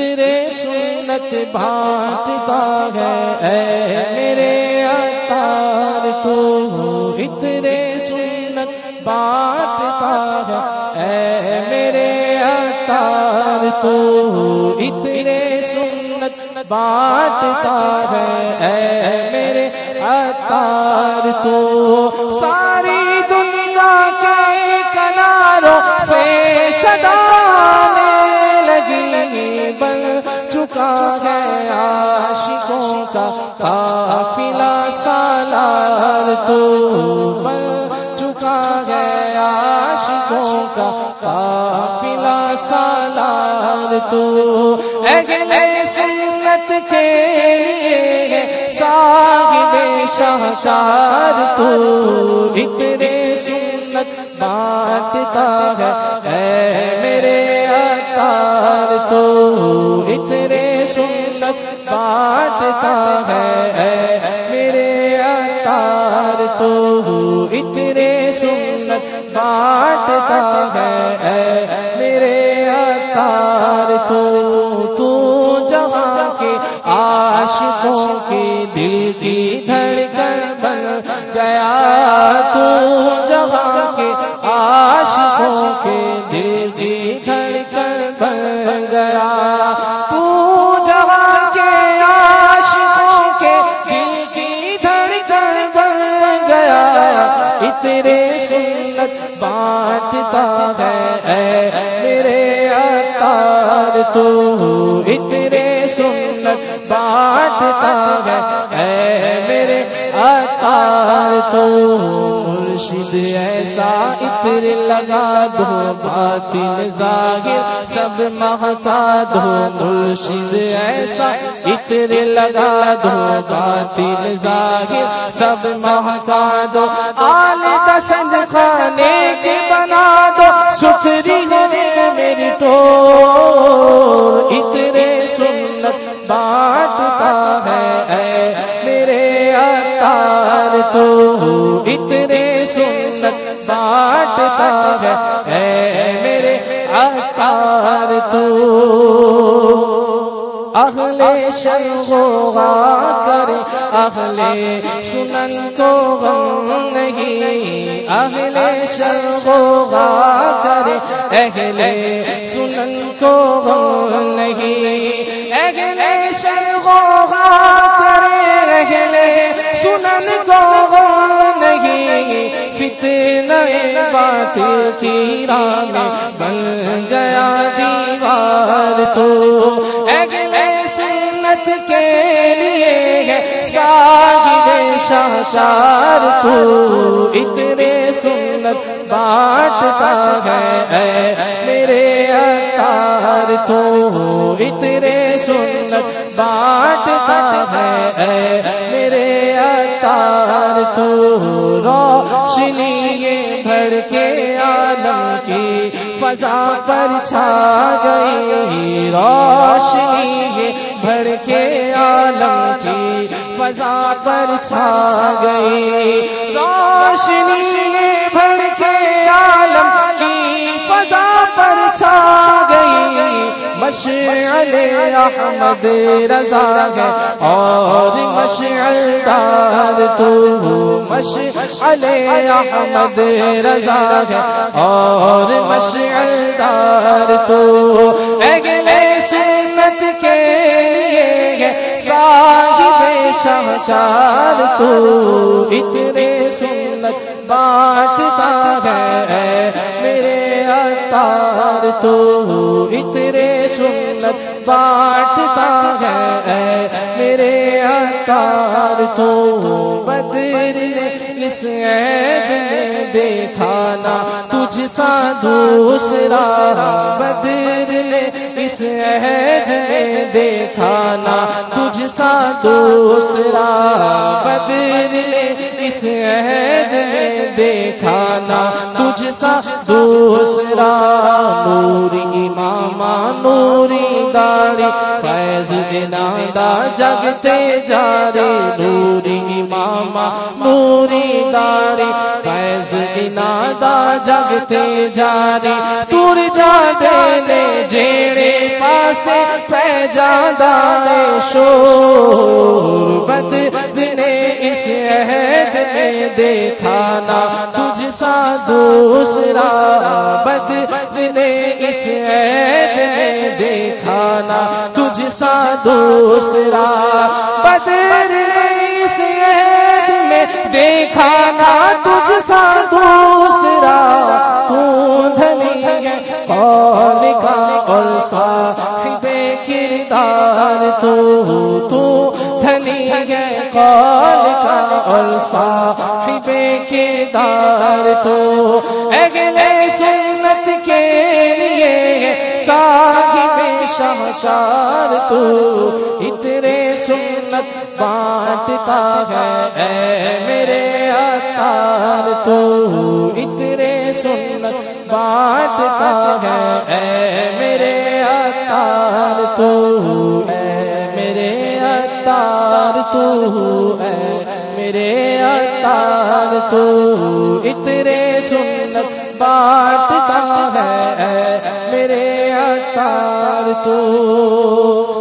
اترے سنت بانٹتا ہے۔ اے میرے اتار تو اترے سنت بانٹتا ہے۔ اے میرے اتار تو اترے سنت بانٹتا ہے۔ اے میرے اتار تو تو بن چکا ہے عاشقوں کا قافلہ سالار تو۔ اگلے سنت کے صاحب شاہشار تو۔ اتنے سنت بانٹتا ہے، اے میرے اتار تو۔ اتنے سنت بانٹتا ہے اے میرے تو اتنے سنت بانٹتا ہے۔ اے میرے اتار تو تو جہاں کے عاشقوں کے دل کی دھڑکن بن گیا۔ تو جہاں کے عاشقوں کے تیرے سنت بانٹتا ہے۔ اے میرے اتار تو اتنے سنت بانٹتا ہے۔ اے میرے اتار تو مرشد ایسا اتر لگا، دو باطل ظاہر، سب مہتا، دو مرشد ایسا اتر لگا، دو باطل ظاہر، سب مہتا، دو آل دسند خانے کے بنا، دو ستری ہے میری تو۔ اتنے سنت بانٹتا ہے، اے میرے اتار تو۔ اتنے سنت بانٹتا ہے۔ اے میرے اتار تو۔ اگلے شرغا کرے۔ اگلے سنن کو غم نہیں۔ اگلے شرغا کرے۔ اگلے سنن کو غم نہیں۔ اگلے شرغا کرے۔ اگلے سنن کو غم نہیں فتنہ باطل کی راہ میں بن گیا دیوار تو۔ اگلے سنت کے لیے ساجد شاہشار تو۔ اتنے سنت بانٹتا ہے اے میرے اتار تو۔ اتنے سنت بانٹتا ہے اے میرے روشنی یہ بھر کے عالم کی فضا پر چھا گئی روشنی یہ بھر کے عالم کی فضا پر چھا گئی۔ روشنی یہ بھر کے عالم کی فضا پر چھا گئی مشعل احمد رضا ہے، اور مشعل دار تو مشعل احمد رضا ہے، اور مشعل دار تو اگلے سنت کے لیے صاحب شہچار تو اتنے سنت بانٹتا ہے، میرے اتار تو سنت بانٹتا ہے۔ میرے اتار تو بدر اس عید دیکھانا تجھ سا دوسرا۔ بدر اس عید میں دیکھانا تجھ سا دوسرا۔ بدر اس عید میں دیکھانا تجھ سا دوسرا۔ نوری داری فیض نادا جگتے جارے، نوری ماما، نوری داری فیض نادا جگتے جاری تور جا دے جیڑے پاسے پہ جادا شور بد نے اس عہد میں دیکھا نا تجھ سا دوسرا بد نے اس عہد میں دیکھا نا تجھ سا دوسرا۔ بدر اس میں دیکھا نا تجھ سا دوسرا۔ تو دھنی ہے قول کا اور صاحب کردار تو تو۔ دھنی ہے قول کا اور صاحب کردار تو۔ اگلے صاحب شمشار تو اترے سنت بانٹتا ہے۔ اے میرے اتار تو اترے سنت بانٹتا ہے۔ اے میرے اتار تو اے میرے اتار تو اے میرے اتار تو اترے سنت بانٹتا ہے۔ اے میرے تار تو